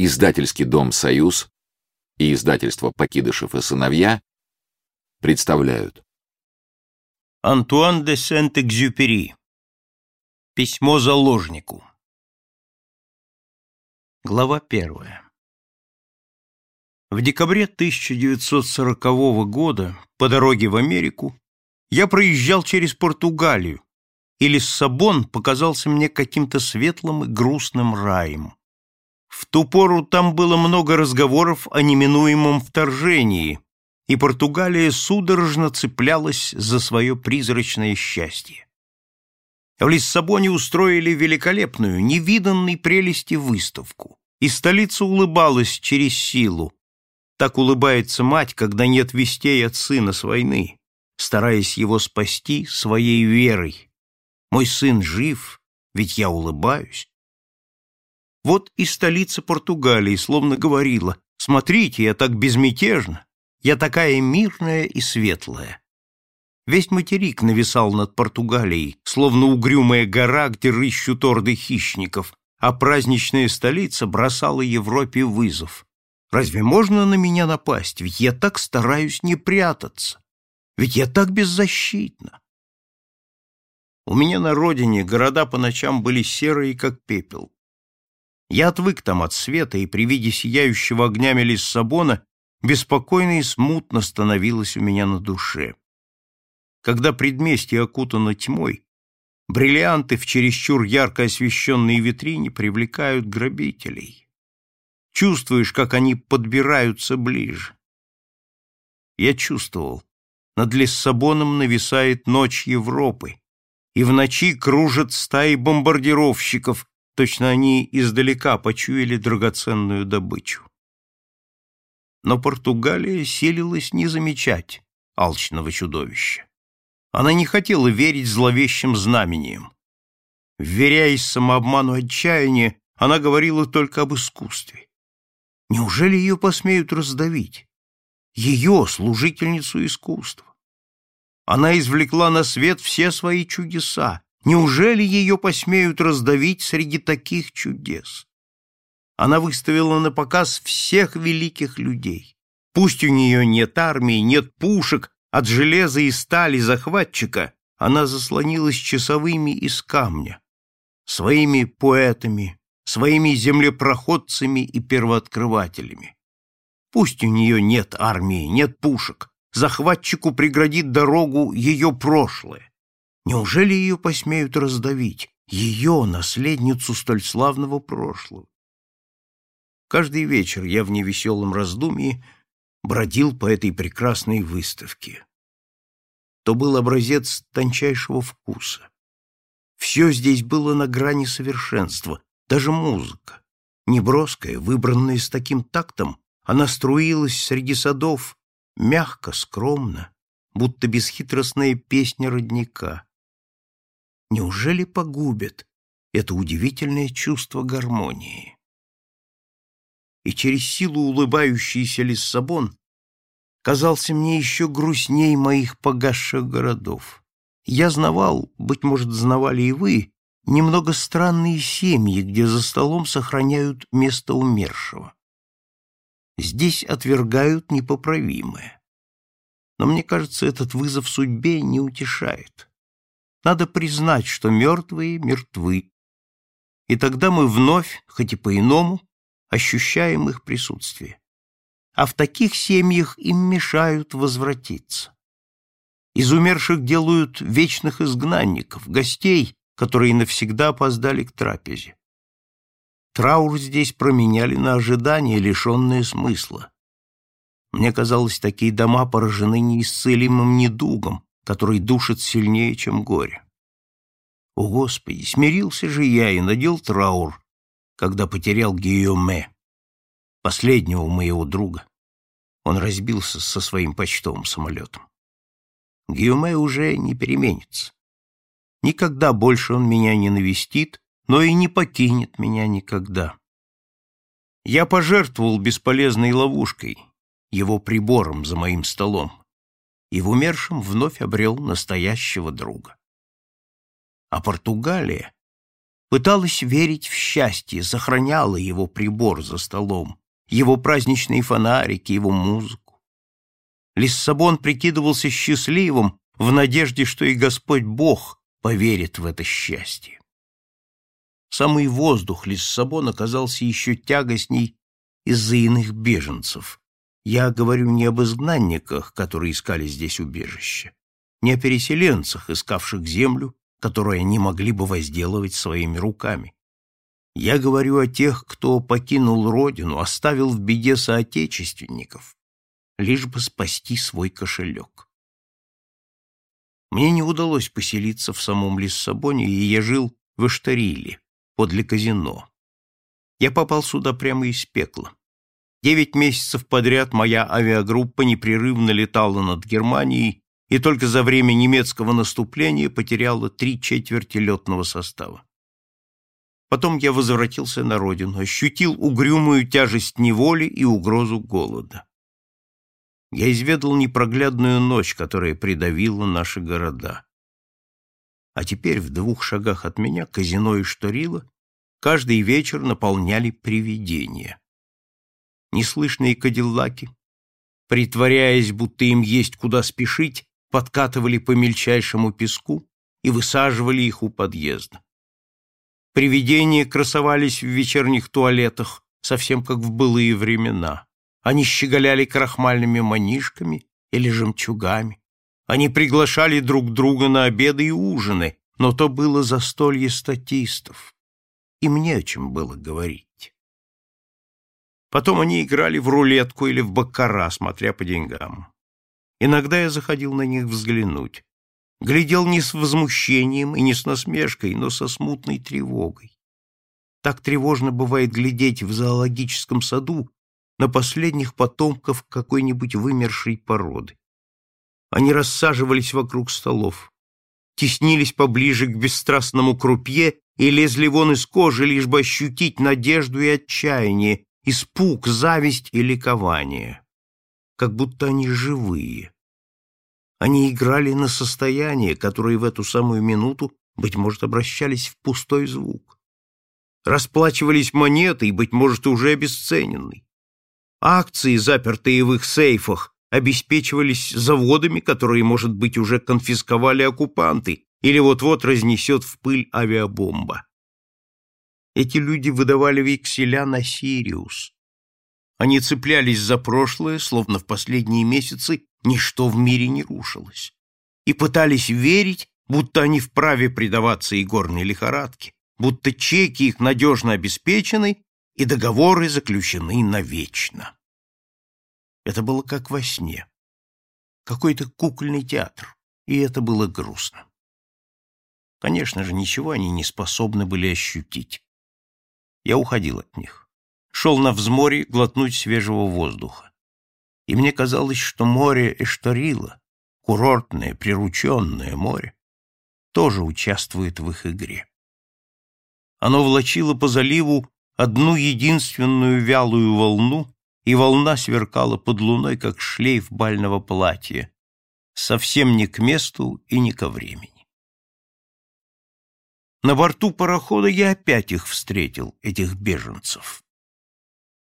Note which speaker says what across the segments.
Speaker 1: Издательский дом «Союз» и издательство «Покидышев и сыновья» представляют.
Speaker 2: Антуан де Сент-Экзюпери. Письмо заложнику. Глава первая. В декабре 1940 года по дороге в Америку я проезжал через Португалию, и Лиссабон показался мне каким-то светлым и грустным раем. В ту пору там было много разговоров о неминуемом вторжении, и Португалия судорожно цеплялась за свое призрачное счастье. В Лиссабоне устроили великолепную, невиданной прелести выставку, и столица улыбалась через силу. Так улыбается мать, когда нет вестей от сына с войны, стараясь его спасти своей верой. Мой сын жив, ведь я улыбаюсь. Вот и столица Португалии словно говорила, смотрите, я так безмятежна, я такая мирная и светлая. Весь материк нависал над Португалией, словно угрюмая гора, где рыщут орды хищников, а праздничная столица бросала Европе вызов. Разве можно на меня напасть? Ведь я так стараюсь не прятаться. Ведь я так беззащитна. У меня на родине города по ночам были серые, как пепел. Я отвык там от света, и при виде сияющего огнями Лиссабона беспокойно и смутно становилось у меня на душе. Когда предместье окутано тьмой, бриллианты в чересчур ярко освещенной витрине привлекают грабителей. Чувствуешь, как они подбираются ближе. Я чувствовал, над Лиссабоном нависает ночь Европы, и в ночи кружат стаи бомбардировщиков, Точно они издалека почуяли драгоценную добычу. Но Португалия силилась не замечать алчного чудовища. Она не хотела верить зловещим знамениям. Вверяясь самообману отчаяния, она говорила только об искусстве. Неужели ее посмеют раздавить? Ее, служительницу искусства. Она извлекла на свет все свои чудеса, Неужели ее посмеют раздавить среди таких чудес? Она выставила на показ всех великих людей. Пусть у нее нет армии, нет пушек, от железа и стали захватчика, она заслонилась часовыми из камня, своими поэтами, своими землепроходцами и первооткрывателями. Пусть у нее нет армии, нет пушек, захватчику преградит дорогу ее прошлое. Неужели ее посмеют раздавить, ее, наследницу столь славного прошлого? Каждый вечер я в невеселом раздумье бродил по этой прекрасной выставке. То был образец тончайшего вкуса. Все здесь было на грани совершенства, даже музыка. Неброская, выбранная с таким тактом, она струилась среди садов, мягко, скромно, будто бесхитростная песня родника. Неужели погубит это удивительное чувство гармонии? И через силу улыбающийся Лиссабон казался мне еще грустней моих погасших городов. Я знавал, быть может, знавали и вы, немного странные семьи, где за столом сохраняют место умершего. Здесь отвергают непоправимое. Но мне кажется, этот вызов судьбе не утешает. Надо признать, что мертвые мертвы. И тогда мы вновь, хоть и по-иному, ощущаем их присутствие. А в таких семьях им мешают возвратиться. Из умерших делают вечных изгнанников, гостей, которые навсегда опоздали к трапезе. Траур здесь променяли на ожидание, лишенное смысла. Мне казалось, такие дома поражены неисцелимым недугом, который душит сильнее, чем горе. О, Господи, смирился же я и надел траур, когда потерял Гийоме, последнего моего друга. Он разбился со своим почтовым самолетом. Гийоме уже не переменится. Никогда больше он меня не навестит, но и не покинет меня никогда. Я пожертвовал бесполезной ловушкой, его прибором за моим столом и в умершем вновь обрел настоящего друга. А Португалия, пыталась верить в счастье, сохраняла его прибор за столом, его праздничные фонарики, его музыку. Лиссабон прикидывался счастливым в надежде, что и Господь Бог поверит в это счастье. Самый воздух Лиссабон оказался еще тягостней из-за иных беженцев. Я говорю не об изгнанниках, которые искали здесь убежище, не о переселенцах, искавших землю, которую они могли бы возделывать своими руками. Я говорю о тех, кто покинул родину, оставил в беде соотечественников, лишь бы спасти свой кошелек. Мне не удалось поселиться в самом Лиссабоне, и я жил в Эштариле, подле казино. Я попал сюда прямо из пекла. Девять месяцев подряд моя авиагруппа непрерывно летала над Германией и только за время немецкого наступления потеряла три четверти летного состава. Потом я возвратился на родину, ощутил угрюмую тяжесть неволи и угрозу голода. Я изведал непроглядную ночь, которая придавила наши города. А теперь в двух шагах от меня казино и шторило каждый вечер наполняли привидения. Неслышные кадиллаки, притворяясь, будто им есть куда спешить, подкатывали по мельчайшему песку и высаживали их у подъезда. Привидения красовались в вечерних туалетах, совсем как в былые времена. Они щеголяли крахмальными манишками или жемчугами. Они приглашали друг друга на обеды и ужины, но то было застолье статистов. И мне о чем было говорить. Потом они играли в рулетку или в баккара, смотря по деньгам. Иногда я заходил на них взглянуть. Глядел не с возмущением и не с насмешкой, но со смутной тревогой. Так тревожно бывает глядеть в зоологическом саду на последних потомков какой-нибудь вымершей породы. Они рассаживались вокруг столов, теснились поближе к бесстрастному крупье и лезли вон из кожи, лишь бы ощутить надежду и отчаяние, испуг, зависть и ликование как будто они живые. Они играли на состояние, которое в эту самую минуту, быть может, обращались в пустой звук. Расплачивались монетой, быть может, уже обесцененной. Акции, запертые в их сейфах, обеспечивались заводами, которые, может быть, уже конфисковали оккупанты или вот-вот разнесет в пыль авиабомба. Эти люди выдавали векселя на Сириус, они цеплялись за прошлое, словно в последние месяцы ничто в мире не рушилось, и пытались верить, будто они вправе предаваться игорной лихорадке, будто чеки их надежно обеспечены и договоры заключены навечно. Это было как во сне. Какой-то кукольный театр, и это было грустно. Конечно же, ничего они не способны были ощутить. Я уходил от них шел на взморье глотнуть свежего воздуха. И мне казалось, что море Эшторила, курортное, прирученное море, тоже участвует в их игре. Оно влачило по заливу одну единственную вялую волну, и волна сверкала под луной, как шлейф бального платья, совсем не к месту и не ко времени. На борту парохода я опять их встретил, этих беженцев.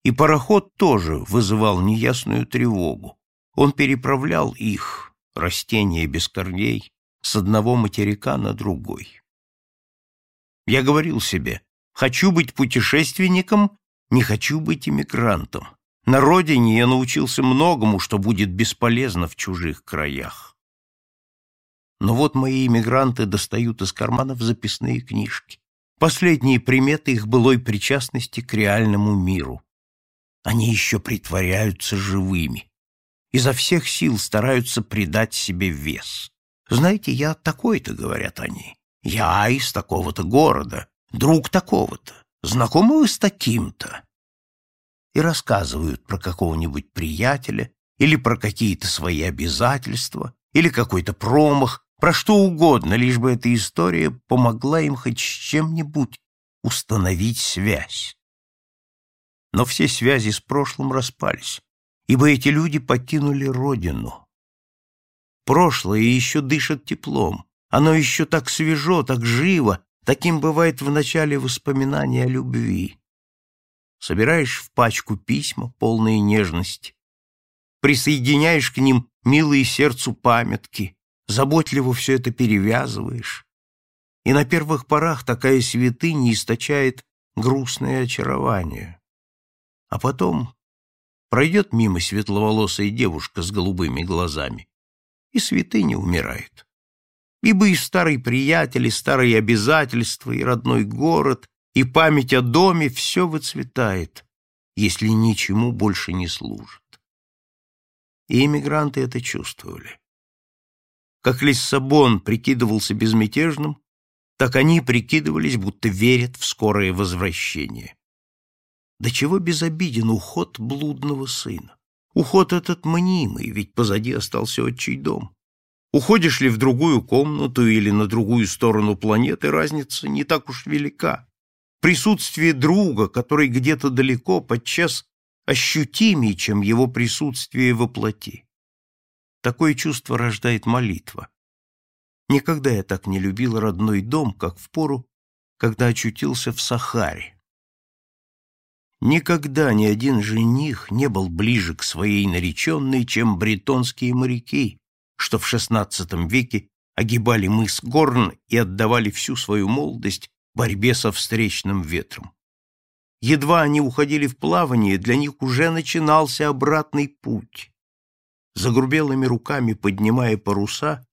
Speaker 2: И пароход тоже вызывал неясную тревогу. Он переправлял их, растения без корней, с одного материка на другой. Я говорил себе, хочу быть путешественником, не хочу быть иммигрантом. На родине я научился многому, что будет бесполезно в чужих краях. Но вот мои иммигранты достают из карманов записные книжки. Последние приметы их былой причастности к реальному миру. Они еще притворяются живыми. Изо всех сил стараются придать себе вес. Знаете, я такой-то, говорят они. Я из такого-то города, друг такого-то. Знакомы вы с таким-то? И рассказывают про какого-нибудь приятеля или про какие-то свои обязательства, или какой-то промах, про что угодно, лишь бы эта история помогла им хоть с чем-нибудь установить связь. Но все связи с прошлым распались, ибо эти люди покинули родину. Прошлое еще дышит теплом, оно еще так свежо, так живо, Таким бывает в начале воспоминания о любви. Собираешь в пачку письма, полные нежности, присоединяешь к ним милые сердцу памятки, заботливо все это перевязываешь. И на первых порах такая святыня источает грустное очарование. А потом пройдет мимо светловолосая девушка с голубыми глазами, и святыня умирает. Ибо и старый приятель, и старые обязательства, и родной город, и память о доме — все выцветает, если ничему больше не служит. И эмигранты это чувствовали. Как Лиссабон прикидывался безмятежным, так они прикидывались, будто верят в скорое возвращение. До чего безобиден уход блудного сына? Уход этот мнимый, ведь позади остался отчий дом. Уходишь ли в другую комнату или на другую сторону планеты, разница не так уж велика. Присутствие друга, который где-то далеко, подчас ощутимее, чем его присутствие во плоти. Такое чувство рождает молитва. Никогда я так не любил родной дом, как в пору, когда очутился в Сахаре. Никогда ни один жених не был ближе к своей нареченной, чем бретонские моряки, что в XVI веке огибали мыс Горн и отдавали всю свою молодость борьбе со встречным ветром. Едва они уходили в плавание, для них уже начинался обратный путь. Загрубелыми руками поднимая паруса,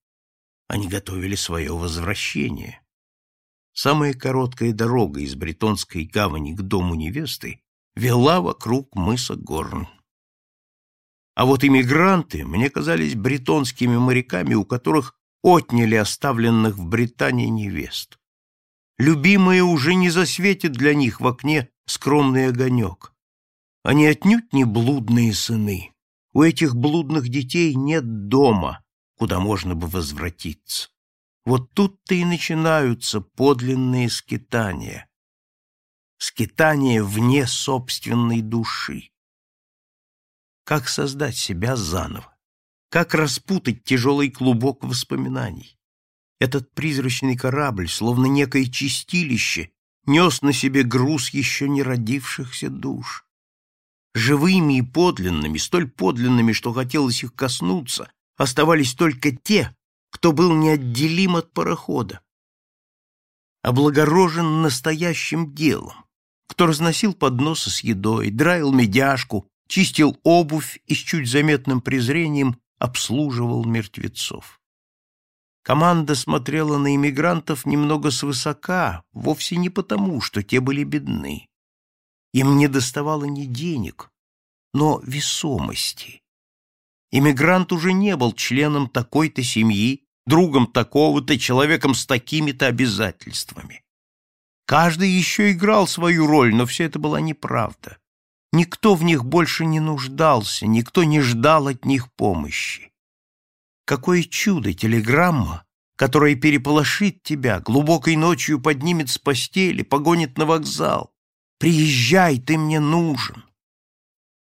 Speaker 2: они готовили свое возвращение. Самая короткая дорога из Бретонской гавани к дому невесты вела вокруг мыса Горн. А вот иммигранты мне казались бретонскими моряками, у которых отняли оставленных в Британии невест. Любимая уже не засветит для них в окне скромный огонек. Они отнюдь не блудные сыны. У этих блудных детей нет дома, куда можно бы возвратиться. Вот тут-то и начинаются подлинные скитания. Скитания вне собственной души. Как создать себя заново? Как распутать тяжелый клубок воспоминаний? Этот призрачный корабль, словно некое чистилище, нес на себе груз еще не родившихся душ. Живыми и подлинными, столь подлинными, что хотелось их коснуться, оставались только те, кто был неотделим от парохода, облагорожен настоящим делом, кто разносил подносы с едой, драил медяшку, чистил обувь и с чуть заметным презрением обслуживал мертвецов. Команда смотрела на иммигрантов немного свысока, вовсе не потому, что те были бедны. Им не доставало ни денег, но весомости. Иммигрант уже не был членом такой-то семьи, другом такого-то, человеком с такими-то обязательствами. Каждый еще играл свою роль, но все это была неправда. Никто в них больше не нуждался, никто не ждал от них помощи. Какое чудо телеграмма, которая переполошит тебя, глубокой ночью поднимет с постели, погонит на вокзал. Приезжай, ты мне нужен.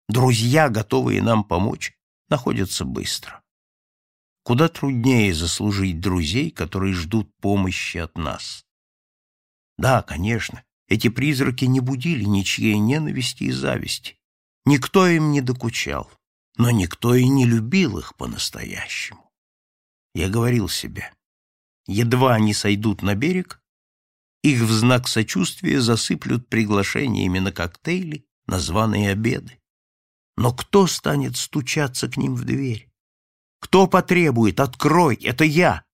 Speaker 2: Друзья, готовые нам помочь, находятся быстро. Куда труднее заслужить друзей, которые ждут помощи от нас. Да, конечно, эти призраки не будили ничьей ненависти и зависти. Никто им не докучал но никто и не любил их по-настоящему. Я говорил себе, едва они сойдут на берег, их в знак сочувствия засыплют приглашениями на коктейли, на званые обеды. Но кто станет стучаться к ним в дверь? Кто потребует «открой, это я»?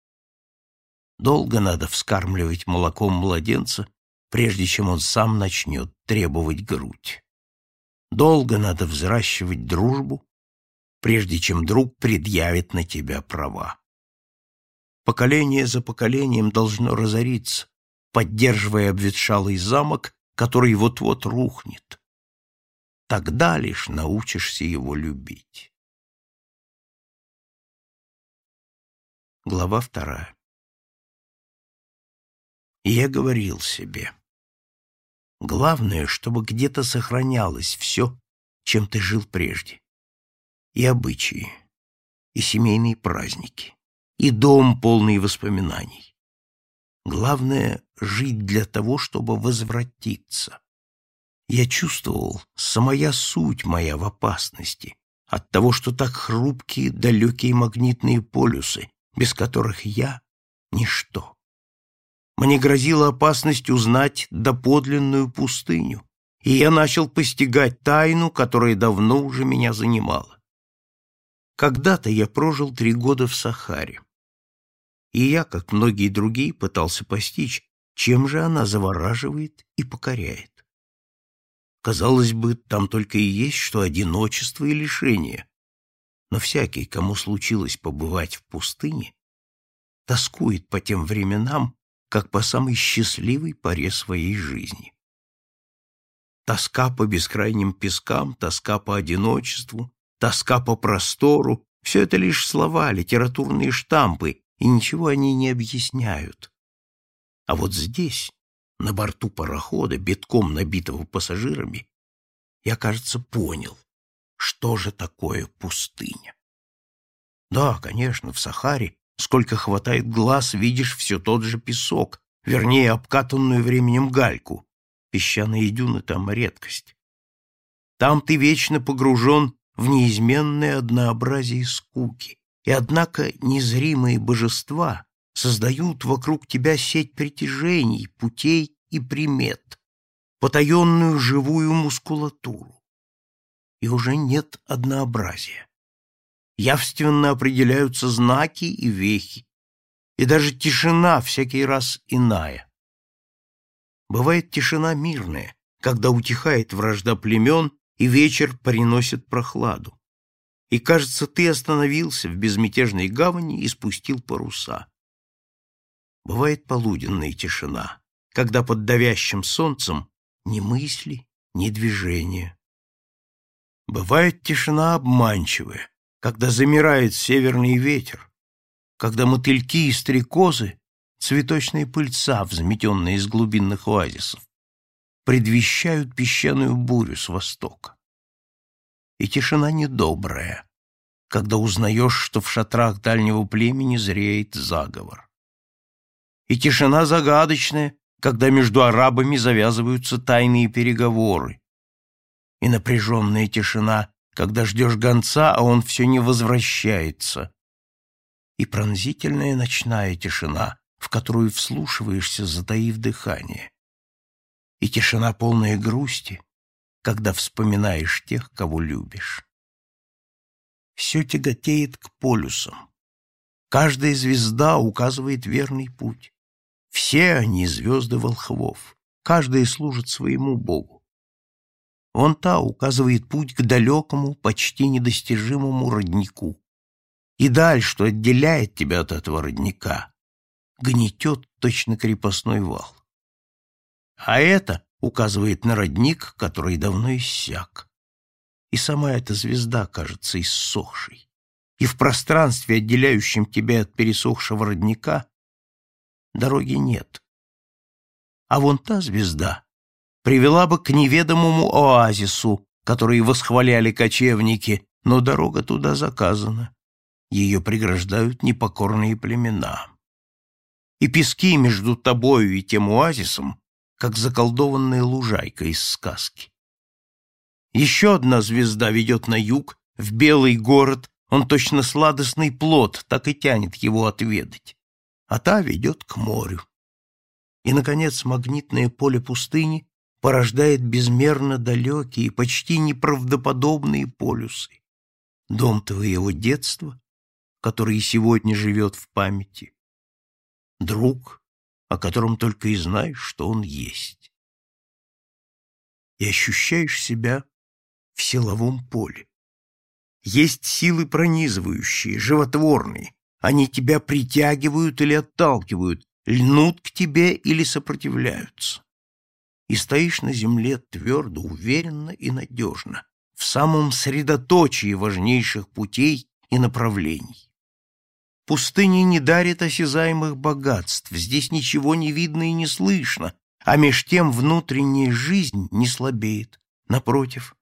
Speaker 2: Долго надо вскармливать молоком младенца, прежде чем он сам начнет требовать грудь. Долго надо взращивать дружбу, прежде чем друг предъявит на тебя права. Поколение за поколением должно разориться, поддерживая обветшалый замок, который вот-вот рухнет. Тогда лишь научишься его любить. Глава вторая. Я говорил себе, главное, чтобы где-то сохранялось все, чем ты жил прежде и обычаи, и семейные праздники, и дом, полный воспоминаний. Главное — жить для того, чтобы возвратиться. Я чувствовал, самая суть моя в опасности, от того, что так хрупкие далекие магнитные полюсы, без которых я — ничто. Мне грозила опасность узнать доподлинную пустыню, и я начал постигать тайну, которая давно уже меня занимала. Когда-то я прожил три года в Сахаре, и я, как многие другие, пытался постичь, чем же она завораживает и покоряет. Казалось бы, там только и есть что одиночество и лишение. Но всякий, кому случилось побывать в пустыне, тоскует по тем временам, как по самой счастливой поре своей жизни. Тоска по бескрайним пескам, тоска по одиночеству, тоска по простору — все это лишь слова, литературные штампы, и ничего они не объясняют. А вот здесь, на борту парохода, битком набитого пассажирами, я, кажется, понял, что же такое пустыня. Да, конечно, в Сахаре, сколько хватает глаз, видишь все тот же песок, вернее, обкатанную временем гальку. Песчаные дюны там редкость. Там ты вечно погружен в неизменное однообразие скуки, и однако незримые божества создают вокруг тебя сеть притяжений, путей и примет, потаенную живую мускулатуру. И уже нет однообразия. Явственно определяются знаки и вехи, и даже тишина всякий раз иная. Бывает тишина мирная, когда утихает вражда племен, и вечер приносит прохладу. И, кажется, ты остановился в безмятежной гавани и спустил паруса. Бывает полуденная тишина, когда под давящим солнцем ни мысли, ни движения. Бывает тишина обманчивая, когда замирает северный ветер, когда мотыльки и стрекозы, цветочные пыльца, взметенные из глубинных оазисов, предвещают песчаную бурю с востока. И тишина недобрая, когда узнаешь, что в шатрах дальнего племени зреет заговор. И тишина загадочная, когда между арабами завязываются тайные переговоры, и напряженная тишина, когда ждешь гонца, а он все не возвращается, и пронзительная ночная тишина, в которую вслушиваешься, затаив дыхание, и тишина полная грусти, когда вспоминаешь тех, кого любишь. Все тяготеет к полюсам. Каждая звезда указывает верный путь. Все они звезды волхвов, каждая служит своему богу. Он та указывает путь к далекому, почти недостижимому роднику. И даль, что отделяет тебя от этого родника, гнетет точно крепостной вал. А это указывает на родник, который давно иссяк. И сама эта звезда кажется иссохшей. И в пространстве, отделяющем тебя от пересохшего родника, дороги нет. А вон та звезда привела бы к неведомому оазису, который восхваляли кочевники, но дорога туда заказана. Ее преграждают непокорные племена. И пески между тобою и тем оазисом, как заколдованная лужайка из сказки. Еще одна звезда ведет на юг, в белый город, он точно сладостный плод, так и тянет его отведать а та ведет к морю. И, наконец, магнитное поле пустыни порождает безмерно далекие, почти неправдоподобные полюсы. Дом твоего детства, который сегодня живет в памяти. Друг, о котором только и знаешь, что он есть. И ощущаешь себя в силовом поле. Есть силы пронизывающие, животворные, они тебя притягивают или отталкивают, льнут к тебе или сопротивляются. И стоишь на земле твердо, уверенно и надежно, в самом средоточии важнейших путей и направлений. Пустыня не дарит осязаемых богатств, здесь ничего не видно и не слышно, а меж тем внутренняя жизнь не слабеет, напротив,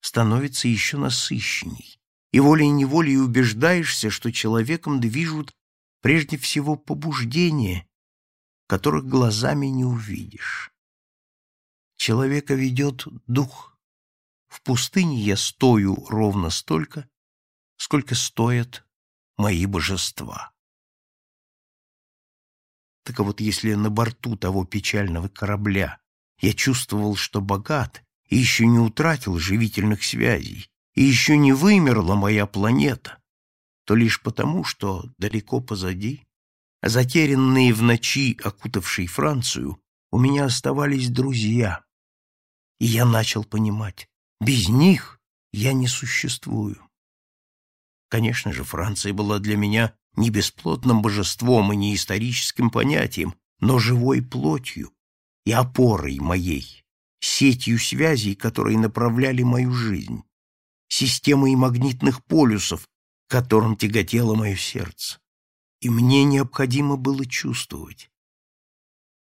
Speaker 2: становится еще насыщенней и волей-неволей убеждаешься, что человеком движут прежде всего побуждения, которых глазами не увидишь. Человека ведет дух. В пустыне я стою ровно столько, сколько стоят мои божества. Так вот, если на борту того печального корабля я чувствовал, что богат и еще не утратил живительных связей, и еще не вымерла моя планета, то лишь потому, что далеко позади, затерянные в ночи, окутавшей Францию, у меня оставались друзья, и я начал понимать, без них я не существую. Конечно же, Франция была для меня не бесплотным божеством и не историческим понятием, но живой плотью и опорой моей, сетью связей, которые направляли мою жизнь, системой магнитных полюсов, которым тяготело мое сердце. И мне необходимо было чувствовать.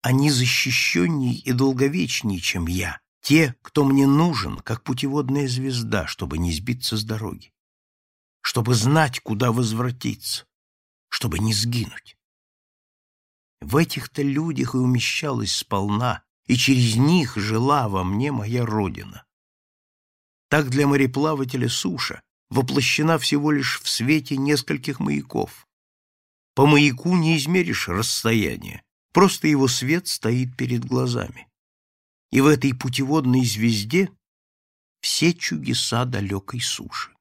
Speaker 2: Они защищенней и долговечней, чем я, те, кто мне нужен, как путеводная звезда, чтобы не сбиться с дороги чтобы знать, куда возвратиться, чтобы не сгинуть. В этих-то людях и умещалась сполна, и через них жила во мне моя родина. Так для мореплавателя суша воплощена всего лишь в свете нескольких маяков. По маяку не измеришь расстояние, просто его свет стоит перед глазами. И в этой путеводной звезде все чудеса далекой суши.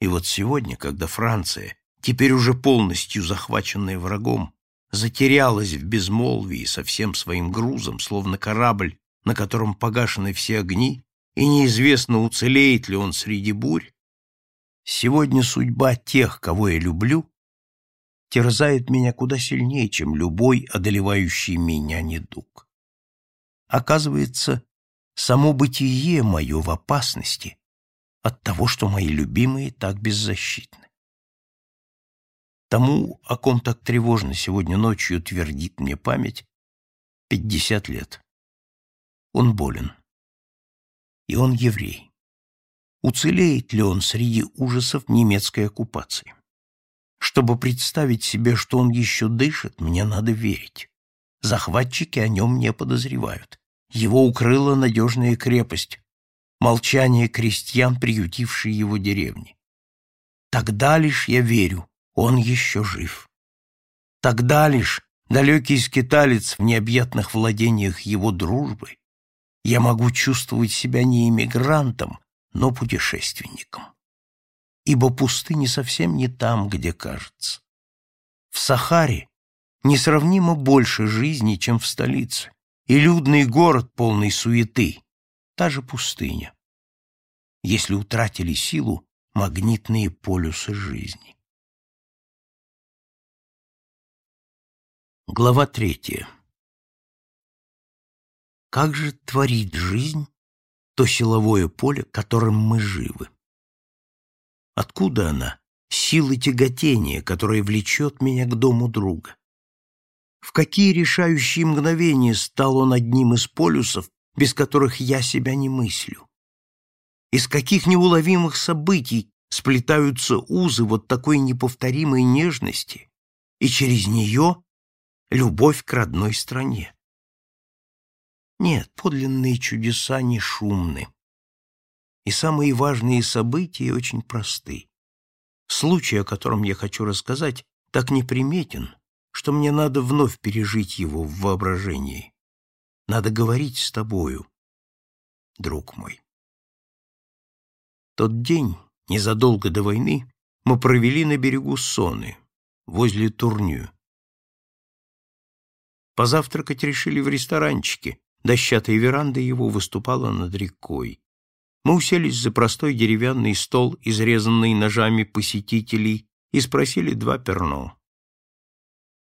Speaker 2: И вот сегодня, когда Франция, теперь уже полностью захваченная врагом, затерялась в безмолвии со всем своим грузом, словно корабль, на котором погашены все огни, и неизвестно, уцелеет ли он среди бурь, сегодня судьба тех, кого я люблю, терзает меня куда сильнее, чем любой одолевающий меня недуг. Оказывается, само бытие мое в опасности, от того, что мои любимые так беззащитны. Тому, о ком так тревожно сегодня ночью твердит мне память, пятьдесят лет. Он болен. И он еврей. Уцелеет ли он среди ужасов немецкой оккупации? Чтобы представить себе, что он еще дышит, мне надо верить. Захватчики о нем не подозревают. Его укрыла надежная крепость, молчание крестьян, приютившей его деревни. Тогда лишь я верю, он еще жив. Тогда лишь, далекий скиталец в необъятных владениях его дружбы, я могу чувствовать себя не иммигрантом, но путешественником. Ибо пустыня совсем не там, где кажется. В Сахаре несравнимо больше жизни, чем в столице, и людный город полный суеты, та же пустыня если утратили силу магнитные полюсы жизни. Глава третья. Как же творит жизнь то силовое поле, которым мы живы? Откуда она, сила тяготения, которая влечет меня к дому друга? В какие решающие мгновения стал он одним из полюсов, без которых я себя не мыслю? из каких неуловимых событий сплетаются узы вот такой неповторимой нежности, и через нее любовь к родной стране. Нет, подлинные чудеса не шумны. И самые важные события очень просты. Случай, о котором я хочу рассказать, так неприметен, что мне надо вновь пережить его в воображении. Надо говорить с тобою, друг мой. Тот день, незадолго до войны, мы провели на берегу Соны, возле Турню. Позавтракать решили в ресторанчике, дощатая веранда его выступала над рекой. Мы уселись за простой деревянный стол, изрезанный ножами посетителей, и спросили два перно.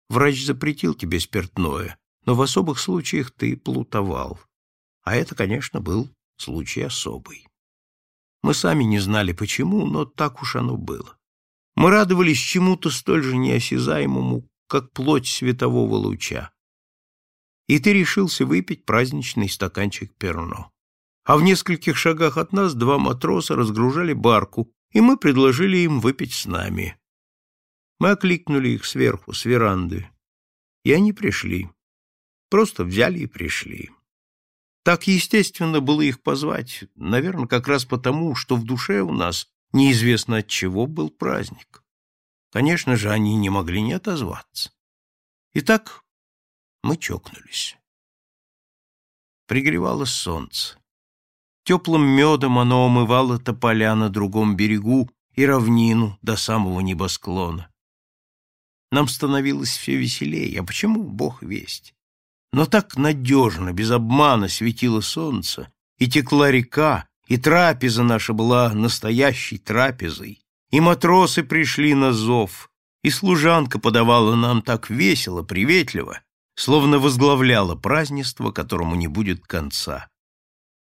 Speaker 2: Врач запретил тебе спиртное, но в особых случаях ты плутовал. А это, конечно, был случай особый. Мы сами не знали почему, но так уж оно было. Мы радовались чему-то столь же неосязаемому, как плоть светового луча. И ты решился выпить праздничный стаканчик перно. А в нескольких шагах от нас два матроса разгружали барку, и мы предложили им выпить с нами. Мы окликнули их сверху, с веранды. И они пришли. Просто взяли и пришли. Так естественно было их позвать, наверное, как раз потому, что в душе у нас неизвестно от чего был праздник. Конечно же, они не могли не отозваться. Итак, мы чокнулись. Пригревало солнце. Теплым медом оно омывало тополя на другом берегу и равнину до самого небосклона. Нам становилось все веселее, а почему, бог весть? Но так надежно, без обмана светило солнце, и текла река, и трапеза наша была настоящей трапезой, и матросы пришли на зов, и служанка подавала нам так весело, приветливо, словно возглавляла празднество, которому не будет конца.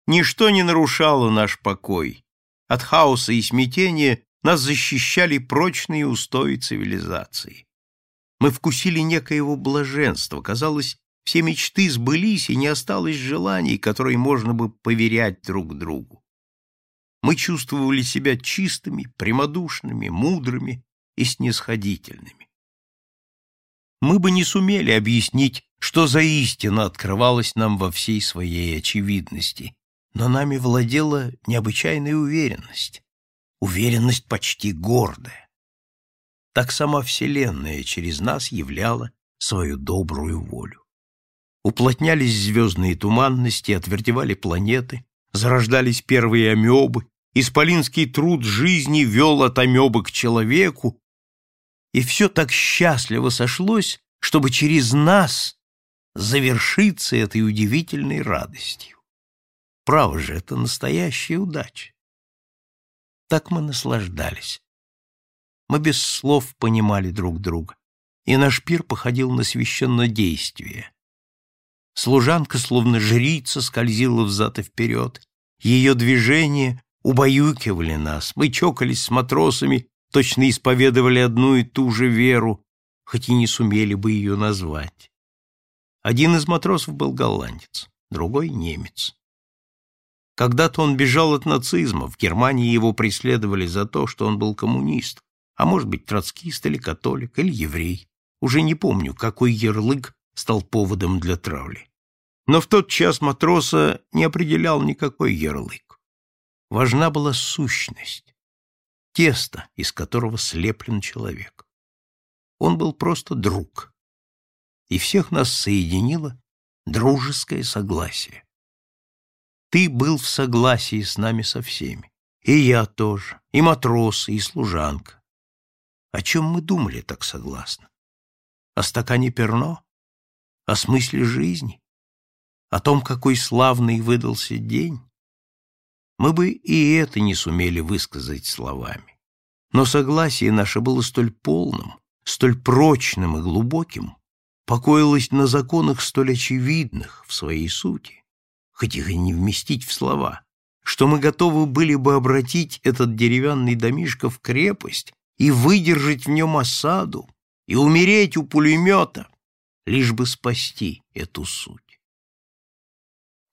Speaker 2: Ничто не нарушало наш покой. От хаоса и смятения нас защищали прочные устои цивилизации. Мы вкусили некоего блаженства, казалось, все мечты сбылись, и не осталось желаний, которые можно бы поверять друг другу. Мы чувствовали себя чистыми, прямодушными, мудрыми и снисходительными. Мы бы не сумели объяснить, что за истина открывалась нам во всей своей очевидности, но нами владела необычайная уверенность, уверенность почти гордая. Так сама Вселенная через нас являла свою добрую волю. Уплотнялись звездные туманности, отвертевали планеты, зарождались первые амебы, исполинский труд жизни вел от амебы к человеку, и все так счастливо сошлось, чтобы через нас завершиться этой удивительной радостью. Право же, это настоящая удача. Так мы наслаждались. Мы без слов понимали друг друга, и наш пир походил на священнодействие. Служанка, словно жрица, скользила взад и вперед. Ее движения убаюкивали нас. Мы чокались с матросами, точно исповедовали одну и ту же веру, хоть и не сумели бы ее назвать. Один из матросов был голландец, другой — немец. Когда-то он бежал от нацизма, в Германии его преследовали за то, что он был коммунист, а может быть троцкист или католик, или еврей. Уже не помню, какой ярлык стал поводом для травли. Но в тот час матроса не определял никакой ярлык. Важна была сущность, тесто, из которого слеплен человек. Он был просто друг. И всех нас соединило дружеское согласие. Ты был в согласии с нами со всеми. И я тоже, и матросы, и служанка. О чем мы думали так согласно? О стакане перно? О смысле жизни, о том, какой славный выдался день, мы бы и это не сумели высказать словами. Но согласие наше было столь полным, столь прочным и глубоким, покоилось на законах столь очевидных в своей сути, хоть их и не вместить в слова, что мы готовы были бы обратить этот деревянный домишко в крепость и выдержать в нем осаду, и умереть у пулемета, лишь бы спасти эту суть.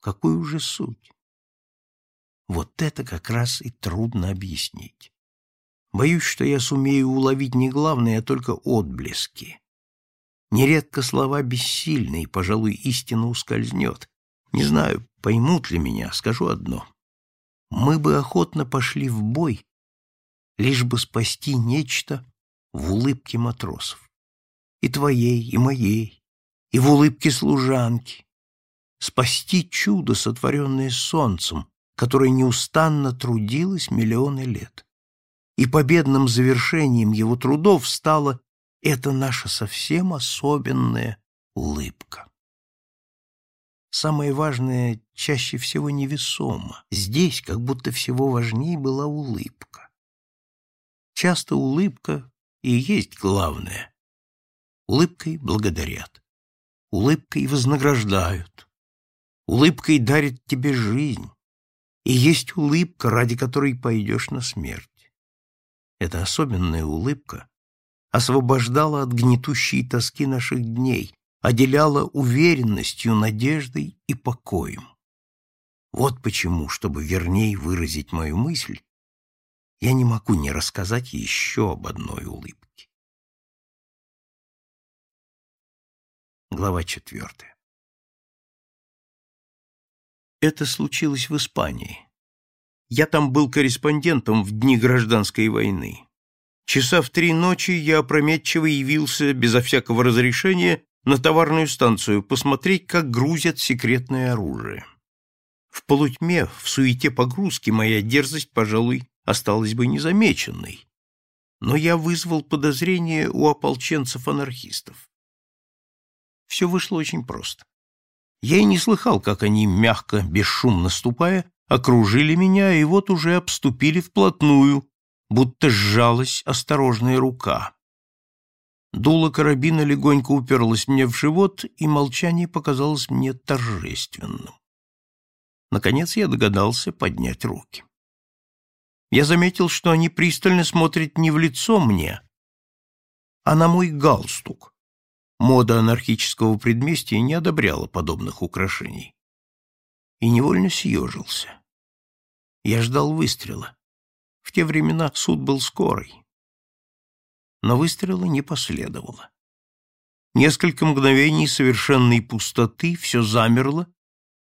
Speaker 2: Какую же суть? Вот это как раз и трудно объяснить. Боюсь, что я сумею уловить не главное, а только отблески. Нередко слова бессильны, и, пожалуй, истина ускользнет. Не знаю, поймут ли меня, скажу одно. Мы бы охотно пошли в бой, лишь бы спасти нечто в улыбке матросов. И твоей, и моей, и в улыбке служанки, спасти чудо, сотворенное солнцем, которое неустанно трудилось миллионы лет. И победным завершением его трудов стала эта наша совсем особенная улыбка. Самое важное чаще всего невесомо. Здесь как будто всего важнее была улыбка. Часто улыбка и есть главное. Улыбкой благодарят улыбкой вознаграждают, улыбкой дарят тебе жизнь, и есть улыбка, ради которой пойдешь на смерть. Эта особенная улыбка освобождала от гнетущей тоски наших дней, отделяла уверенностью, надеждой и покоем. Вот почему, чтобы вернее выразить мою мысль, я не могу не рассказать еще об одной улыбке. Глава четвертая. Это случилось в Испании. Я там был корреспондентом в дни гражданской войны. Часа в три ночи я опрометчиво явился безо всякого разрешения на товарную станцию посмотреть, как грузят секретное оружие. В полутьме, в суете погрузки моя дерзость, пожалуй, осталась бы незамеченной. Но я вызвал подозрение у ополченцев-анархистов. Все вышло очень просто. Я и не слыхал, как они, мягко, бесшумно ступая, окружили меня и вот уже обступили вплотную, будто сжалась осторожная рука. Дуло карабина легонько уперлось мне в живот, и молчание показалось мне торжественным. Наконец я догадался поднять руки. Я заметил, что они пристально смотрят не в лицо мне, а на мой галстук. Мода анархического предместья не одобряла подобных украшений. И невольно съежился. Я ждал выстрела. В те времена суд был скорый. Но выстрела не последовало. Несколько мгновений совершенной пустоты, все замерло,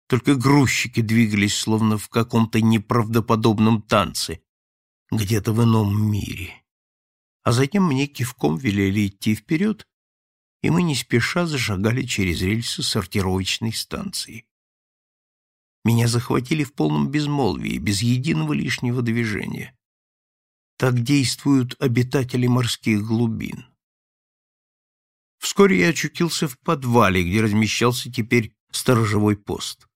Speaker 2: только грузчики двигались словно в каком-то неправдоподобном танце, где-то в ином мире. А затем мне кивком велели идти вперед, и мы не спеша зашагали через рельсы сортировочной станции. Меня захватили в полном безмолвии, без единого лишнего движения. Так действуют обитатели морских глубин. Вскоре я очутился в подвале, где размещался теперь сторожевой пост.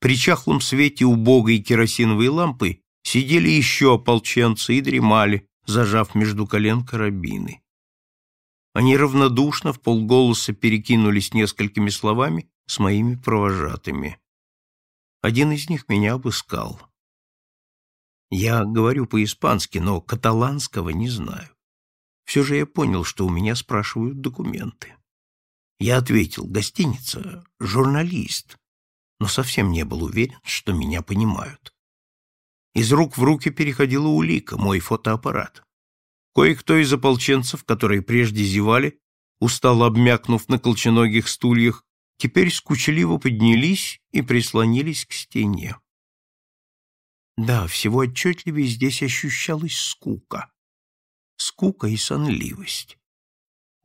Speaker 2: При чахлом свете убогой керосиновой лампы сидели еще ополченцы и дремали, зажав между колен карабины. Они равнодушно в полголоса перекинулись несколькими словами с моими провожатыми. Один из них меня обыскал. Я говорю по-испански, но каталанского не знаю. Все же я понял, что у меня спрашивают документы. Я ответил, гостиница, журналист но совсем не был уверен, что меня понимают. Из рук в руки переходила улика, мой фотоаппарат. Кое-кто из ополченцев, которые прежде зевали, устало обмякнув на колченогих стульях, теперь скучливо поднялись и прислонились к стене. Да, всего отчетливее здесь ощущалась скука. Скука и сонливость.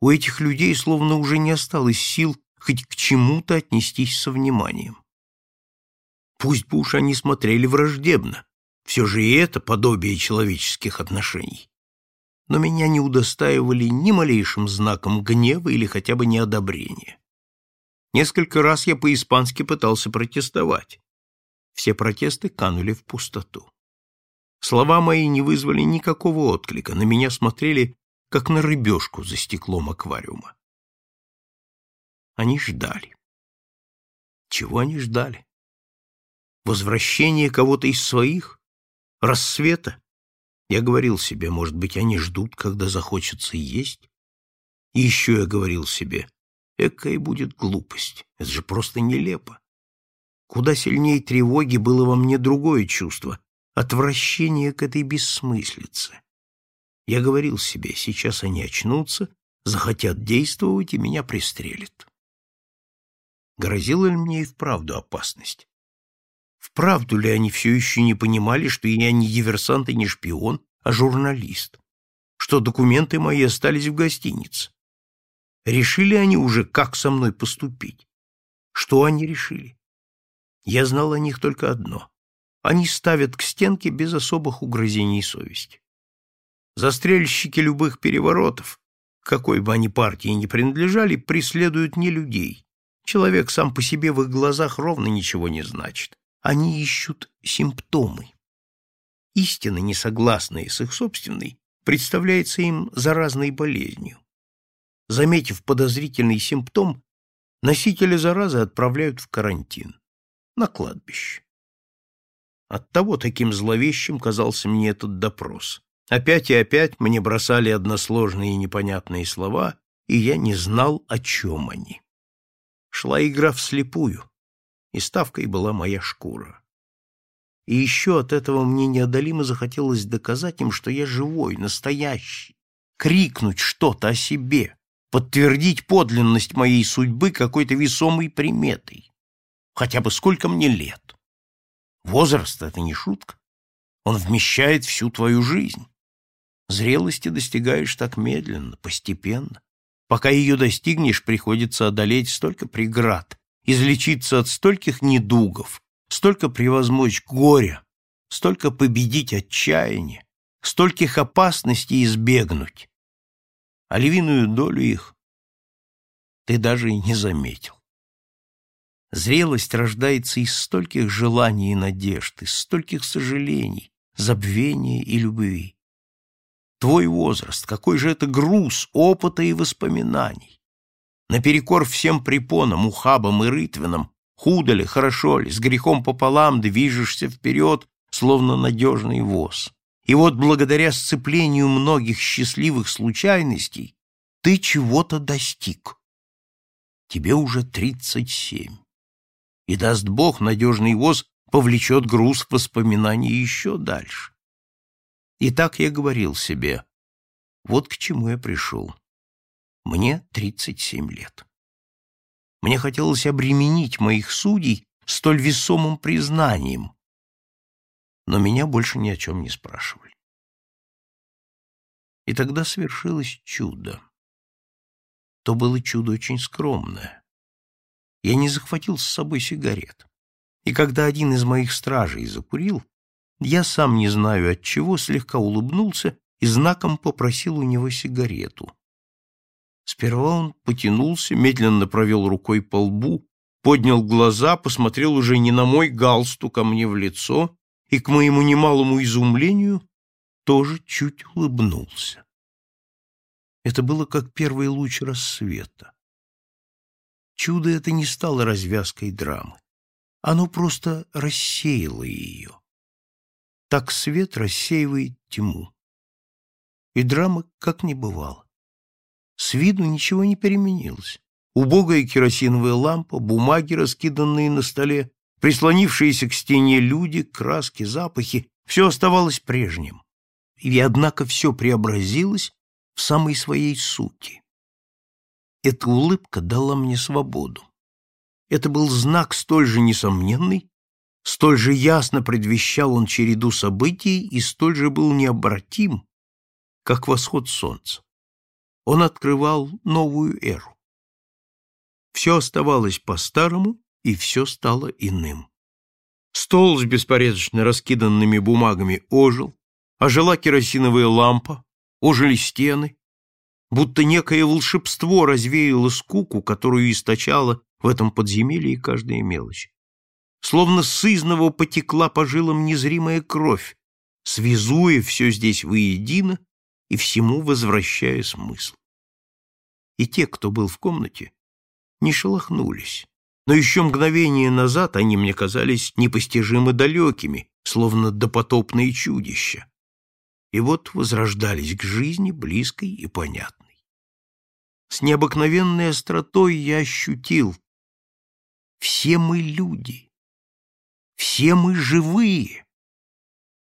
Speaker 2: У этих людей словно уже не осталось сил хоть к чему-то отнестись со вниманием. Пусть бы уж они смотрели враждебно, все же и это подобие человеческих отношений. Но меня не удостаивали ни малейшим знаком гнева или хотя бы неодобрения. Несколько раз я по-испански пытался протестовать. Все протесты канули в пустоту. Слова мои не вызвали никакого отклика, на меня смотрели, как на рыбешку за стеклом аквариума. Они ждали. Чего они ждали? Возвращение кого-то из своих? Рассвета? Я говорил себе, может быть, они ждут, когда захочется есть? И еще я говорил себе, экая будет глупость, это же просто нелепо. Куда сильнее тревоги было во мне другое чувство — отвращение к этой бессмыслице. Я говорил себе, сейчас они очнутся, захотят действовать и меня пристрелят. Грозила ли мне и вправду опасность? Вправду ли они все еще не понимали, что я не диверсант и не шпион, а журналист? Что документы мои остались в гостинице? Решили они уже, как со мной поступить? Что они решили? Я знал о них только одно. Они ставят к стенке без особых угрызений совести. Застрельщики любых переворотов, какой бы они партии ни принадлежали, преследуют не людей. Человек сам по себе в их глазах ровно ничего не значит. Они ищут симптомы. Истина, несогласная с их собственной, представляется им заразной болезнью. Заметив подозрительный симптом, носителя заразы отправляют в карантин, на кладбище. Оттого таким зловещим казался мне этот допрос. Опять и опять мне бросали односложные и непонятные слова, и я не знал, о чем они. Шла игра вслепую, и ставкой была моя шкура. И еще от этого мне неодолимо захотелось доказать им, что я живой, настоящий, крикнуть что-то о себе, подтвердить подлинность моей судьбы какой-то весомой приметой. Хотя бы сколько мне лет. Возраст — это не шутка. Он вмещает всю твою жизнь. Зрелости достигаешь так медленно, постепенно. Пока ее достигнешь, приходится одолеть столько преград, излечиться от стольких недугов, столько превозмочь горя, столько победить отчаяние, стольких опасностей избегнуть. А львиную долю их ты даже и не заметил. Зрелость рождается из стольких желаний и надежд, из стольких сожалений, забвения и любви. Твой возраст, какой же это груз опыта и воспоминаний. Наперекор всем препонам, ухабам и рытвинам, худо ли, хорошо ли, с грехом пополам движешься вперед, словно надежный воз. И вот благодаря сцеплению многих счастливых случайностей ты чего-то достиг. Тебе уже тридцать семь. И даст Бог, надежный воз повлечет груз воспоминаний еще дальше. И так я говорил себе, вот к чему я пришел. Мне тридцать семь лет. Мне хотелось обременить моих судей столь весомым признанием, но меня больше ни о чем не спрашивали. И тогда свершилось чудо. То было чудо очень скромное. Я не захватил с собой сигарет. И когда один из моих стражей закурил, я сам не знаю от чего слегка улыбнулся и знаком попросил у него сигарету. Сперва он потянулся, медленно провел рукой по лбу, поднял глаза, посмотрел уже не на мой галстук, а мне в лицо и, к моему немалому изумлению, тоже чуть улыбнулся. Это было как первый луч рассвета. Чудо это не стало развязкой драмы. Оно просто рассеяло ее. Так свет рассеивает тьму. И драмы как не бывало. С виду ничего не переменилось. Убогая керосиновая лампа, бумаги, раскиданные на столе, прислонившиеся к стене люди, краски, запахи — все оставалось прежним. И, однако, все преобразилось в самой своей сути. Эта улыбка дала мне свободу. Это был знак столь же несомненный, столь же ясно предвещал он череду событий и столь же был необратим, как восход солнца. Он открывал новую эру. Все оставалось по-старому, и все стало иным. Стол с беспорядочно раскиданными бумагами ожил, ожила керосиновая лампа, ожили стены, будто некое волшебство развеяло скуку, которую источала в этом подземелье каждая мелочь. Словно сызново потекла по жилам незримая кровь, связуя все здесь воедино и всему возвращая смысл. И те, кто был в комнате, не шелохнулись, но еще мгновение назад они мне казались непостижимо далекими, словно допотопные чудища. И вот возрождались к жизни близкой и понятной. С необыкновенной остротой я ощутил, все мы люди, все мы живые,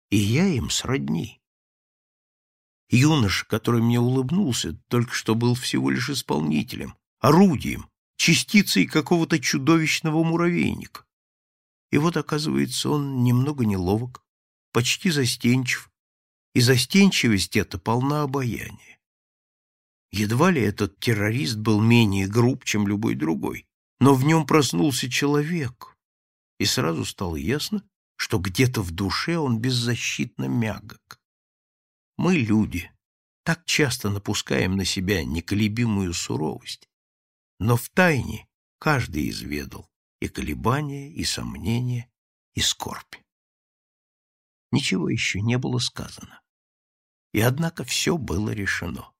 Speaker 2: и я им сродни. Юнош, который мне улыбнулся, только что был всего лишь исполнителем, орудием, частицей какого-то чудовищного муравейника. И вот, оказывается, он немного неловок, почти застенчив, и застенчивость эта полна обаяния. Едва ли этот террорист был менее груб, чем любой другой но в нем проснулся человек, и сразу стало ясно, что где-то в душе он беззащитно мягок. Мы, люди, так часто напускаем на себя неколебимую суровость, но в тайне каждый изведал и колебания, и сомнения, и скорбь. Ничего еще не было сказано. И однако все было решено.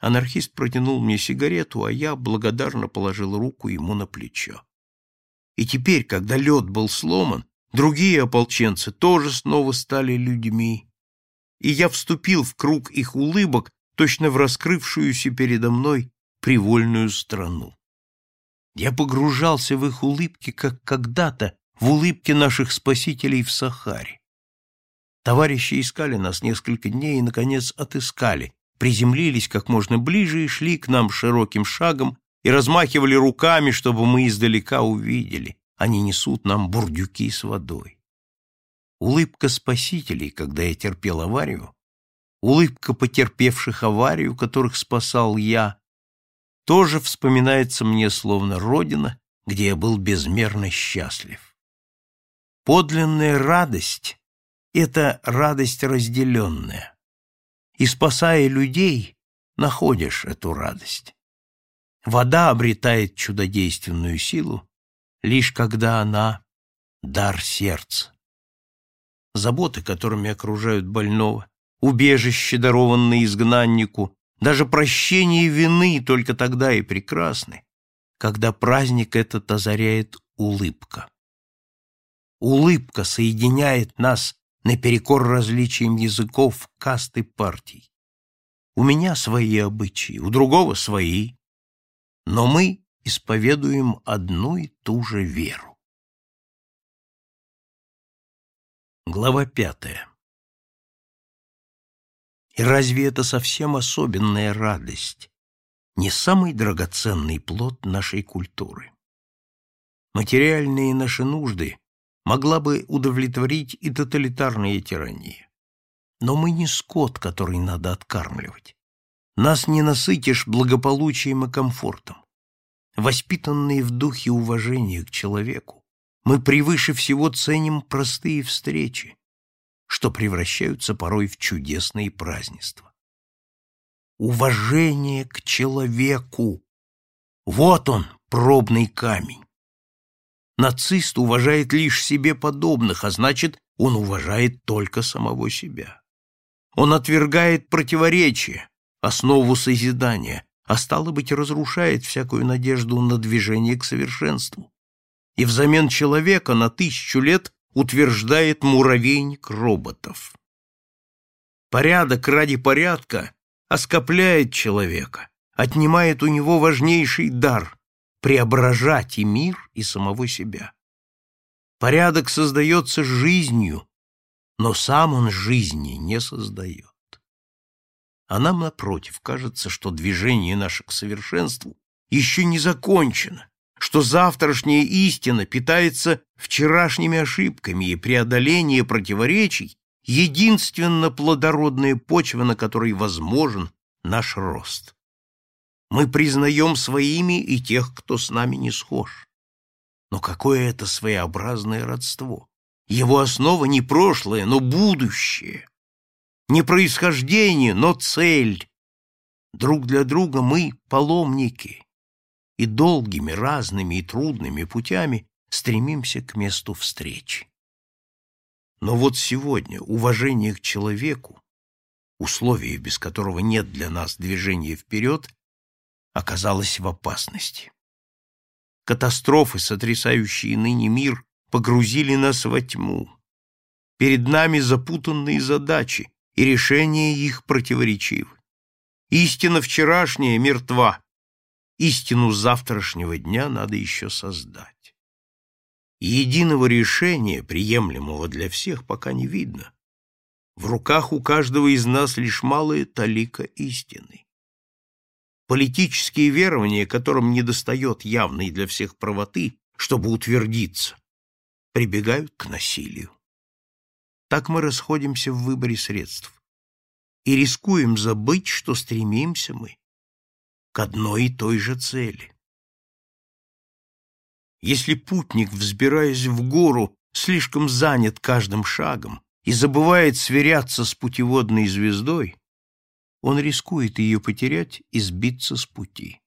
Speaker 2: Анархист протянул мне сигарету, а я благодарно положил руку ему на плечо. И теперь, когда лед был сломан, другие ополченцы тоже снова стали людьми. И я вступил в круг их улыбок, точно в раскрывшуюся передо мной привольную страну. Я погружался в их улыбки, как когда-то в улыбки наших спасителей в Сахаре. Товарищи искали нас несколько дней и, наконец, отыскали, приземлились как можно ближе и шли к нам широким шагом и размахивали руками, чтобы мы издалека увидели. Они несут нам бурдюки с водой. Улыбка спасителей, когда я терпел аварию, улыбка потерпевших аварию, которых спасал я, тоже вспоминается мне словно родина, где я был безмерно счастлив. Подлинная радость — это радость разделенная. И спасая людей, находишь эту радость. Вода обретает чудодейственную силу, лишь когда она — дар сердца. Заботы, которыми окружают больного, убежище, дарованное изгнаннику, даже прощение вины только тогда и прекрасны, когда праздник этот озаряет улыбка. Улыбка соединяет нас наперекор различиям языков, каст и партий. У меня свои обычаи, у другого свои, но мы исповедуем одну и ту же веру. Глава пятая И разве это совсем особенная радость, не самый драгоценный плод нашей культуры? Материальные наши нужды могла бы удовлетворить и тоталитарная тирания. Но мы не скот, который надо откармливать. Нас не насытишь благополучием и комфортом. Воспитанные в духе уважения к человеку, мы превыше всего ценим простые встречи, что превращаются порой в чудесные празднества. Уважение к человеку — вот он, пробный камень. Нацист уважает лишь себе подобных, а значит, он уважает только самого себя. Он отвергает противоречия, основу созидания, а стало быть, разрушает всякую надежду на движение к совершенству. И взамен человека на тысячу лет утверждает муравейник роботов. Порядок ради порядка оскопляет человека, отнимает у него важнейший дар — преображать и мир, и самого себя. Порядок создается жизнью, но сам он жизни не создает. А нам, напротив, кажется, что движение наше к совершенству еще не закончено, что завтрашняя истина питается вчерашними ошибками и преодоление противоречий — единственно плодородная почва, на которой возможен наш рост. Мы признаем своими и тех, кто с нами не схож. Но какое это своеобразное родство! Его основа не прошлое, но будущее не происхождение, но цель. Друг для друга мы паломники, и долгими, разными и трудными путями стремимся к месту встречи. Но вот сегодня уважение к человеку, условие, без которого нет для нас движения вперед, оказалось в опасности. Катастрофы, сотрясающие ныне мир, погрузили нас во тьму. Перед нами запутанные задачи, и решения их противоречивы. Истина вчерашняя мертва, истину завтрашнего дня надо еще создать. Единого решения, приемлемого для всех, пока не видно. В руках у каждого из нас лишь малая талика истины. Политические верования, которым недостает явной для всех правоты, чтобы утвердиться, прибегают к насилию. Так мы расходимся в выборе средств и рискуем забыть, что стремимся мы к одной и той же цели. Если путник, взбираясь в гору, слишком занят каждым шагом и забывает сверяться с путеводной звездой, он рискует ее потерять и сбиться с пути.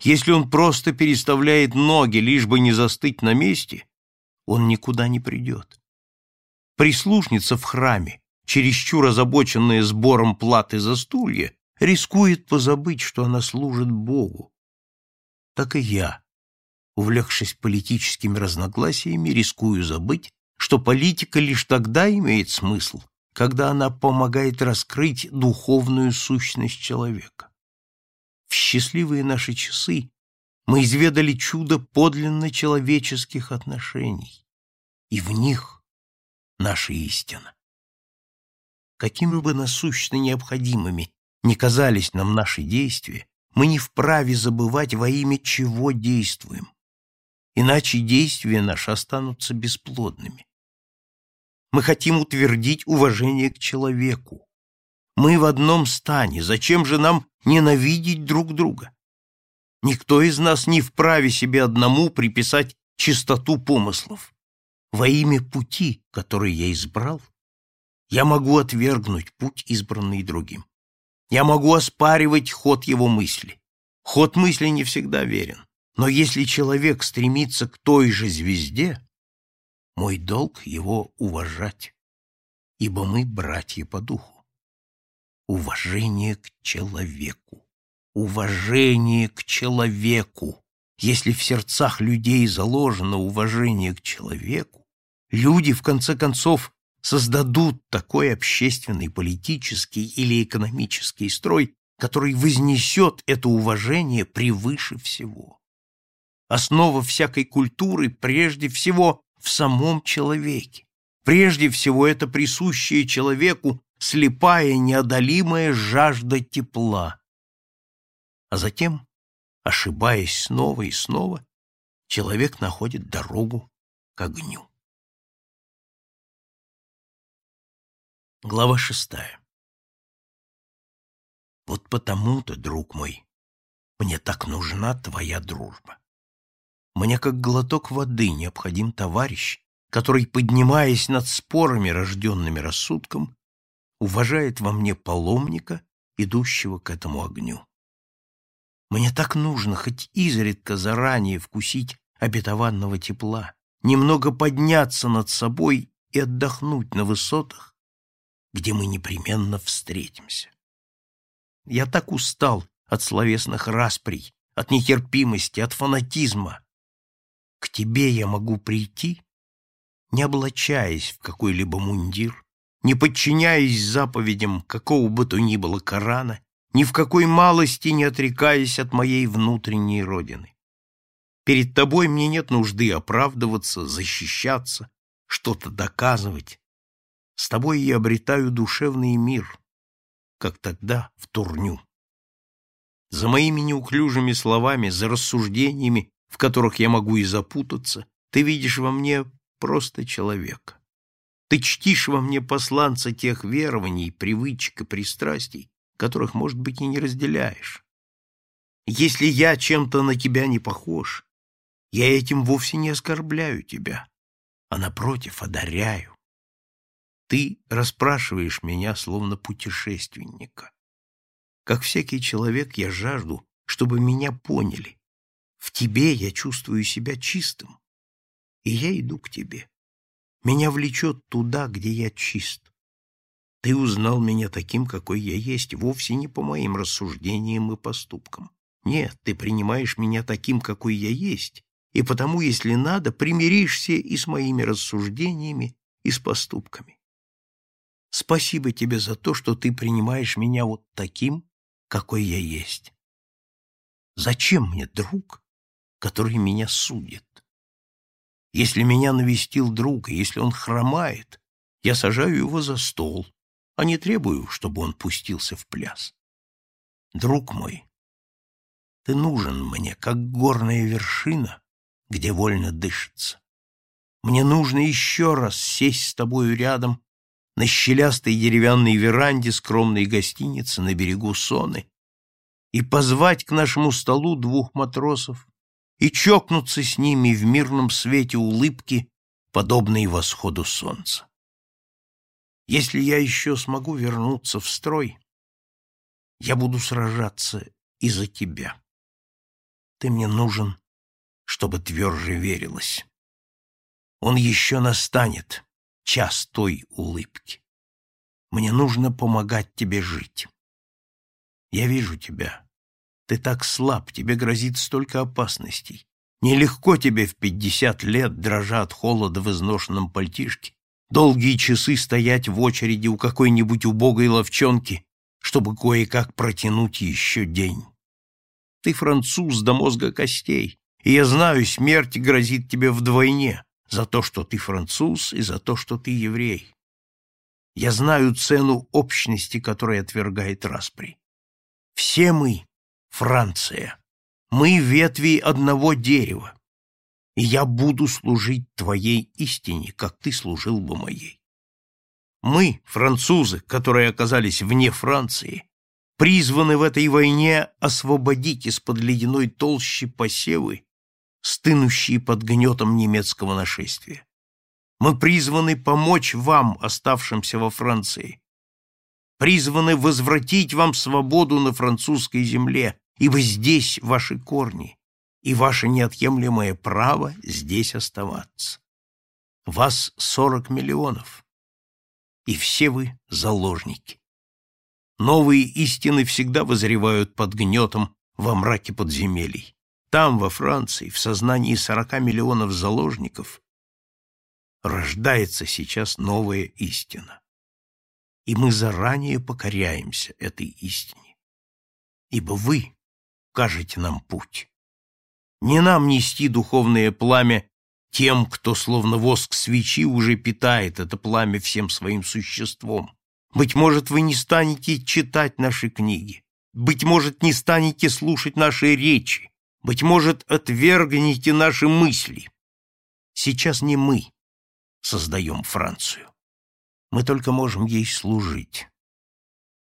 Speaker 2: Если он просто переставляет ноги, лишь бы не застыть на месте, он никуда не придет. Прислушница в храме, чересчур озабоченная сбором платы за стулья, рискует позабыть, что она служит Богу. Так и я, увлекшись политическими разногласиями, рискую забыть, что политика лишь тогда имеет смысл, когда она помогает раскрыть духовную сущность человека. В счастливые наши часы мы изведали чудо подлинно человеческих отношений, и в них наша истина. Какими бы насущно необходимыми не казались нам наши действия, мы не вправе забывать, во имя чего действуем. Иначе действия наши останутся бесплодными. Мы хотим утвердить уважение к человеку. Мы в одном стане, зачем же нам ненавидеть друг друга? Никто из нас не вправе себе одному приписать чистоту помыслов. Во имя пути, который я избрал, я могу отвергнуть путь, избранный другим. Я могу оспаривать ход его мысли. Ход мысли не всегда верен. Но если человек стремится к той же звезде, мой долг его уважать, ибо мы братья по духу. Уважение к человеку. Уважение к человеку. Если в сердцах людей заложено уважение к человеку, люди, в конце концов, создадут такой общественный, политический или экономический строй, который вознесет это уважение превыше всего. Основа всякой культуры прежде всего в самом человеке. Прежде всего это присущее человеку слепая, неодолимая жажда тепла. А затем, ошибаясь снова и снова, человек находит дорогу к огню. Глава шестая Вот потому-то, друг мой, мне так нужна твоя дружба. Мне как глоток воды необходим товарищ, который, поднимаясь над спорами, рожденными рассудком, уважает во мне паломника, идущего к этому огню. Мне так нужно хоть изредка заранее вкусить обетованного тепла, немного подняться над собой и отдохнуть на высотах, где мы непременно встретимся. Я так устал от словесных расприй, от нетерпимости, от фанатизма. К тебе я могу прийти, не облачаясь в какой-либо мундир, не подчиняясь заповедям какого бы то ни было Корана, ни в какой малости не отрекаясь от моей внутренней родины. Перед тобой мне нет нужды оправдываться, защищаться, что-то доказывать. С тобой я обретаю душевный мир, как тогда в турню. За моими неуклюжими словами, за рассуждениями, в которых я могу и запутаться, ты видишь во мне просто человека. Ты чтишь во мне посланца тех верований, привычек и пристрастий, которых, может быть, и не разделяешь. Если я чем-то на тебя не похож, я этим вовсе не оскорбляю тебя, а, напротив, одаряю. Ты расспрашиваешь меня, словно путешественника. Как всякий человек, я жажду, чтобы меня поняли. В тебе я чувствую себя чистым, и я иду к тебе. Меня влечет туда, где я чист. Ты узнал меня таким, какой я есть, вовсе не по моим рассуждениям и поступкам. Нет, ты принимаешь меня таким, какой я есть, и потому, если надо, примиришься и с моими рассуждениями, и с поступками. Спасибо тебе за то, что ты принимаешь меня вот таким, какой я есть. Зачем мне друг, который меня судит? Если меня навестил друг, и если он хромает, я сажаю его за стол, а не требую, чтобы он пустился в пляс. Друг мой, ты нужен мне, как горная вершина, где вольно дышится. Мне нужно еще раз сесть с тобою рядом на щелястой деревянной веранде скромной гостиницы на берегу Соны и позвать к нашему столу двух матросов и чокнуться с ними в мирном свете улыбки, подобной восходу солнца. Если я еще смогу вернуться в строй, я буду сражаться и за тебя. Ты мне нужен, чтобы тверже верилось. Он еще настанет, час той улыбки. Мне нужно помогать тебе жить. Я вижу тебя. Ты так слаб, тебе грозит столько опасностей. Нелегко тебе в пятьдесят лет, дрожа от холода в изношенном пальтишке, долгие часы стоять в очереди у какой-нибудь убогой ловчонки, чтобы кое-как протянуть еще день. Ты француз до мозга костей, и я знаю, смерть грозит тебе вдвойне за то, что ты француз, и за то, что ты еврей. Я знаю цену общности, которая отвергает распри. Все мы — Франция. Мы ветви одного дерева. И я буду служить твоей истине, как ты служил бы моей. Мы, французы, которые оказались вне Франции, призваны в этой войне освободить из-под ледяной толщи посевы, стынущие под гнетом немецкого нашествия. Мы призваны помочь вам, оставшимся во Франции, призваны возвратить вам свободу на французской земле, ибо здесь ваши корни и ваше неотъемлемое право здесь оставаться. Вас сорок миллионов, и все вы заложники. Новые истины всегда возревают под гнетом во мраке подземелий. Там, во Франции, в сознании сорока миллионов заложников, рождается сейчас новая истина. И мы заранее покоряемся этой истине. Ибо вы кажете нам путь. Не нам нести духовное пламя тем, кто, словно воск свечи, уже питает это пламя всем своим существом, быть может, вы не станете читать наши книги. Быть может, не станете слушать наши речи. Быть может, отвергнете наши мысли. Сейчас не мы создаем Францию. Мы только можем ей служить.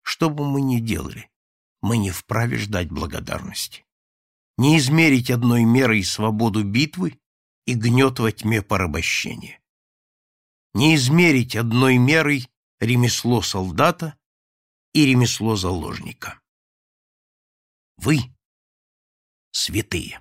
Speaker 2: Что бы мы ни делали, мы не вправе ждать благодарности. Не измерить одной мерой свободу битвы и гнет во тьме порабощения. Не измерить одной мерой ремесло солдата и ремесло заложника. Вы святые.